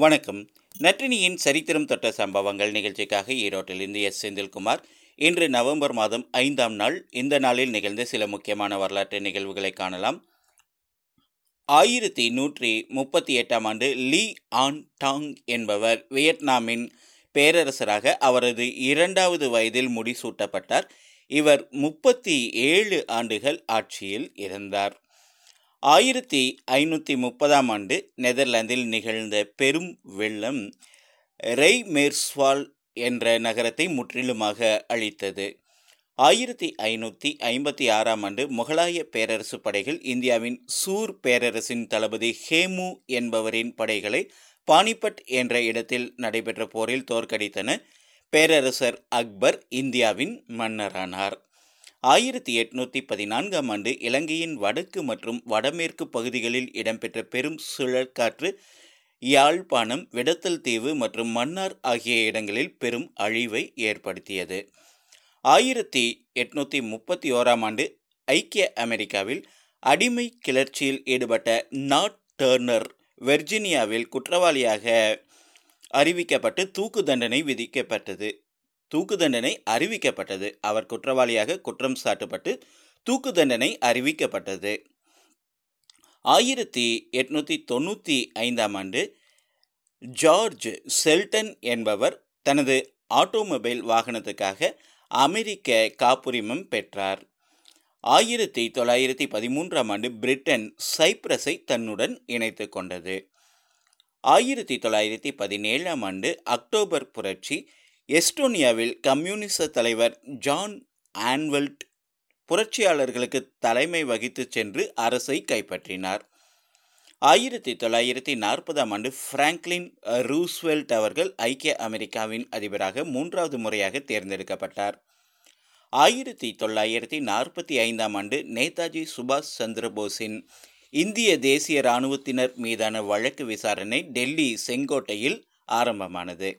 வணக்கம். நற்றினியின் சரித்திரம் தொட்ட சம்பவங்கள் நிகழ்ச்சிக்காக ஈரோட்டிலிருந்து எஸ். செந்தில்குமார். இன்று நவம்பர் மாதம் ஐந்தாம் நாள். இந்த நாளில் நிகழ்ந்த சில முக்கியமான வரலாற்று நிகழ்வுகளை காணலாம். ஆயிரத்தி நூற்றி முப்பத்தி எட்டாம் ஆண்டு லீ ஆன் டாங் என்பவர் வியட்நாமின் பேரரசராக அவரது இரண்டாவது வயதில் முடிசூட்டப்பட்டார். இவர் முப்பத்தி ஏழு ஆண்டுகள் ஆட்சியில் இருந்தார். ஆயிரத்தி ஐநூற்றி முப்பதாம் ஆண்டு நெதர்லாந்தில் நிகழ்ந்த பெரும் வெள்ளம் ரெய்மேர்ஸ்வால் என்ற நகரத்தை முற்றிலுமாக அழித்தது. ஆயிரத்தி ஐநூற்றி ஐம்பத்தி ஆறாம் ஆண்டு முகலாய பேரரசு படைகள் இந்தியாவின் சூர் பேரரசின் தளபதி ஹேமு என்பவரின் படைகளை பானிபட் என்ற இடத்தில் நடைபெற்ற போரில் தோற்கடித்தன பேரரசர் அக்பர் இந்தியாவின் மன்னரானார். ஆயிரத்தி எட்நூற்றி பதினான்காம் ஆண்டு இலங்கையின் வடக்கு மற்றும் வடமேற்கு பகுதிகளில் இடம்பெற்ற பெரும் சுழற்காற்று யாழ்ப்பாணம் விடத்தல் தீவு மற்றும் மன்னார் ஆகிய இடங்களில் பெரும் அழிவை ஏற்படுத்தியது. ஆயிரத்தி எட்நூற்றி முப்பத்தி ஓராம் ஆண்டு ஐக்கிய அமெரிக்காவில் அடிமை கிளர்ச்சியில் ஈடுபட்ட நாட் டர்னர் வெர்ஜீனியாவில் குற்றவாளியாக அறிவிக்கப்பட்டு தூக்கு தண்டனை விதிக்கப்பட்டது. தூக்கு தண்டனை அறிவிக்கப்பட்டது. அவர் குற்றவாளியாக குற்றம் சாட்டப்பட்டு தூக்கு தண்டனை அறிவிக்கப்பட்டது. ஆயிரத்தி எட்நூற்றி தொண்ணூற்றி ஐந்தாம் ஆண்டு ஜார்ஜ் செல்டன் என்பவர் தனது ஆட்டோமொபைல் வாகனத்துக்காக அமெரிக்க காப்புரிமம் பெற்றார். ஆயிரத்தி தொள்ளாயிரத்தி பதிமூன்றாம் ஆண்டு பிரிட்டன் சைப்ரஸை தன்னுடன் இணைத்து கொண்டது. ஆயிரத்தி தொள்ளாயிரத்தி பதினேழாம் ஆண்டு அக்டோபர் புரட்சி எஸ்டோனியாவில் கம்யூனிச தலைவர் ஜான் ஆன்வெல்ட் புரட்சியாளர்களுக்கு தலைமை வகித்து சென்று அரசை கைப்பற்றினார். ஆயிரத்தி தொள்ளாயிரத்தி நாற்பதாம் ஆண்டு பிராங்க்லின் ரூஸ்வெல்ட் அவர்கள் ஐக்கிய அமெரிக்காவின் அதிபராக மூன்றாவது முறையாக தேர்ந்தெடுக்கப்பட்டார். ஆயிரத்தி தொள்ளாயிரத்தி நாற்பத்தி ஐந்தாம் ஆண்டு நேதாஜி சுபாஷ் சந்திரபோஸின் இந்திய தேசிய இராணுவத்தினர் மீதான வழக்கு விசாரணை டெல்லி செங்கோட்டையில் ஆரம்பமானது.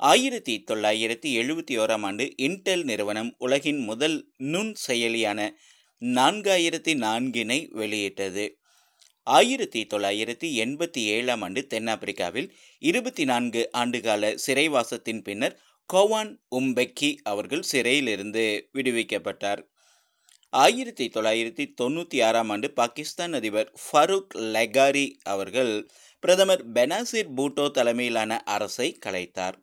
ஆயிரத்தி தொள்ளாயிரத்தி எழுபத்தி ஓராம் ஆண்டு இன்டெல் நிறுவனம் உலகின் முதல் நுண் செயலியான நான்காயிரத்தி நான்கினை வெளியிட்டது. ஆயிரத்தி தொள்ளாயிரத்தி எண்பத்தி ஏழாம் ஆண்டு தென்னாப்பிரிக்காவில் இருபத்தி நான்கு ஆண்டுகால சிறைவாசத்தின் பின்னர் கோவான் உம்பெக்கி அவர்கள் சிறையிலிருந்து விடுவிக்கப்பட்டார். ஆயிரத்தி தொள்ளாயிரத்தி தொண்ணூற்றி ஆறாம் ஆண்டு பாகிஸ்தான் அதிபர் ஃபரூக் லெகாரி அவர்கள் பிரதமர் பெனாசிர் பூட்டோ தலைமையிலான அரசை கலைத்தார்.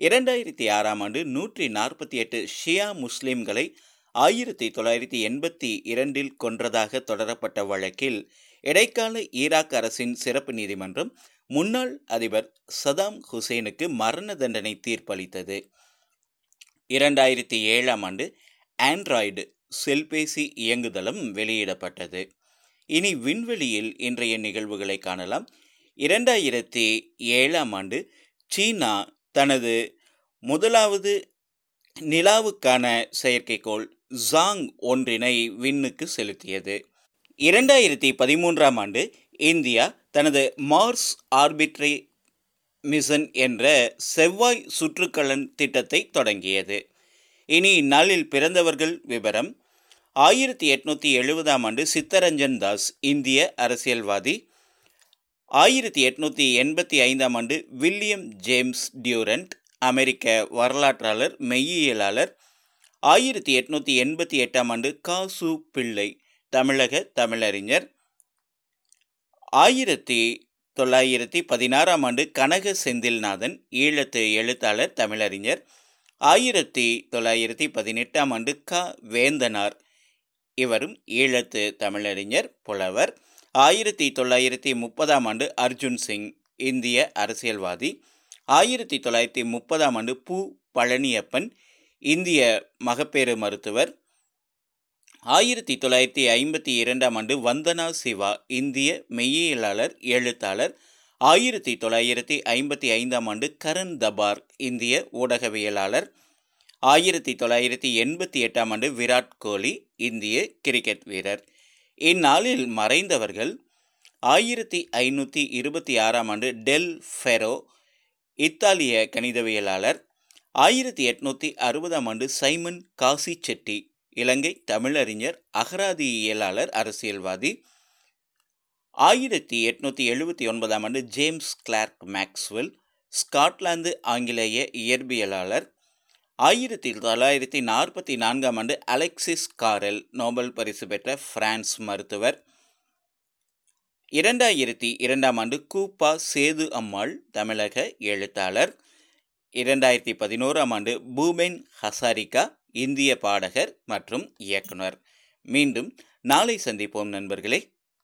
இரண்டாயிரத்தி ஆறாம் ஆண்டு நூற்றி நாற்பத்தி எட்டு ஷியா முஸ்லிம்களை ஆயிரத்தி தொள்ளாயிரத்தி எண்பத்தி இரண்டில் கொன்றதாக தொடரப்பட்ட வழக்கில் இடைக்கால ஈராக் அரசின் சிறப்பு நீதிமன்றம் முன்னாள் அதிபர் சதாம் ஹுசேனுக்கு மரண தண்டனை தீர்ப்பளித்தது. இரண்டாயிரத்தி ஏழாம் ஆண்டு ஆண்ட்ராய்டு செல்பேசி இயங்குதளம் வெளியிடப்பட்டது. இனி விண்வெளியில் இன்றைய நிகழ்வுகளை காணலாம். இரண்டாயிரத்தி ஏழாம் ஆண்டு சீனா தனது முதலாவது நிலாவுக்கான செயற்கைக்கோள் ஜாங் ஒன்றினை விண்ணுக்கு செலுத்தியது. இரண்டாயிரத்தி பதிமூன்றாம் ஆண்டு இந்தியா தனது மார்ஸ் ஆர்பிட்ரி மிஷன் என்ற செவ்வாய் சுற்றுக்கலன் திட்டத்தை தொடங்கியது. இனி இந்நாளில் பிறந்தவர்கள் விவரம். ஆயிரத்தி எட்நூற்றி எழுபதாம் ஆண்டு சித்தரஞ்சன் தாஸ் இந்திய அரசியல்வாதி ஆயிரத்தி எட்நூற்றி எண்பத்தி ஐந்தாம் ஆண்டு வில்லியம் ஜேம்ஸ் டியூரண்ட் அமெரிக்க வரலாற்றாளர் மெய்யியலாளர். ஆயிரத்தி எட்நூற்றி எண்பத்தி எட்டாம் ஆண்டு காசு பிள்ளை தமிழக தமிழறிஞர். ஆயிரத்தி தொள்ளாயிரத்தி பதினாறாம் ஆண்டு கனக செந்தில்நாதன் ஈழத்து எழுத்தாளர் தமிழறிஞர். ஆயிரத்தி தொள்ளாயிரத்தி பதினெட்டாம் ஆண்டு க. வேந்தனார் இவரும் ஈழத்து தமிழறிஞர் புலவர். ஆயிரத்தி தொள்ளாயிரத்தி முப்பதாம் ஆண்டு அர்ஜுன் சிங் இந்திய அரசியல்வாதி. ஆயிரத்தி தொள்ளாயிரத்தி முப்பதாம் ஆண்டு பு பழனியப்பன் இந்திய மகப்பேறு மருத்துவர். ஆயிரத்தி தொள்ளாயிரத்தி ஐம்பத்தி இரண்டாம் ஆண்டு வந்தனா சிவா இந்திய மெய்யியலாளர் எழுத்தாளர். ஆயிரத்தி தொள்ளாயிரத்தி ஐம்பத்தி ஐந்தாம் ஆண்டு கரண் தபார் இந்திய ஊடகவியலாளர். ஆயிரத்தி தொள்ளாயிரத்தி எண்பத்தி எட்டாம் ஆண்டு விராட் கோலி இந்திய கிரிக்கெட் வீரர். இந்நாளில் மறைந்தவர்கள் ஆயிரத்தி ஐநூற்றி இருபத்தி ஆறாம் ஆண்டு டெல் ஃபெரோ இத்தாலிய கணிதவியலாளர். ஆயிரத்தி எட்நூற்றி அறுபதாம் ஆண்டு சைமன் காசி செட்டி இலங்கை தமிழறிஞர் அகராதியியலாளர் அரசியல்வாதி. ஆயிரத்தி எட்நூற்றி எழுபத்தி ஒன்பதாம் ஆண்டு ஜேம்ஸ் கிளார்க் மேக்ஸ்வெல் ஸ்காட்லாந்து ஆங்கிலேய இயற்பியலாளர். ஆயிரத்தி தொள்ளாயிரத்தி நாற்பத்தி நான்காம் ஆண்டு அலெக்சிஸ் காரெல் நோபல் பரிசு பெற்ற பிரான்ஸ் மருத்துவர். இரண்டாயிரத்தி இரண்டாம் ஆண்டு கூப்பா சேது அம்மாள் தமிழக எழுத்தாளர். இரண்டாயிரத்தி பதினோராம் ஆண்டு பூபென் ஹசாரிகா இந்திய பாடகர் மற்றும் இயக்குனர். மீண்டும் நாளை சந்திப்போம் நண்பர்களே.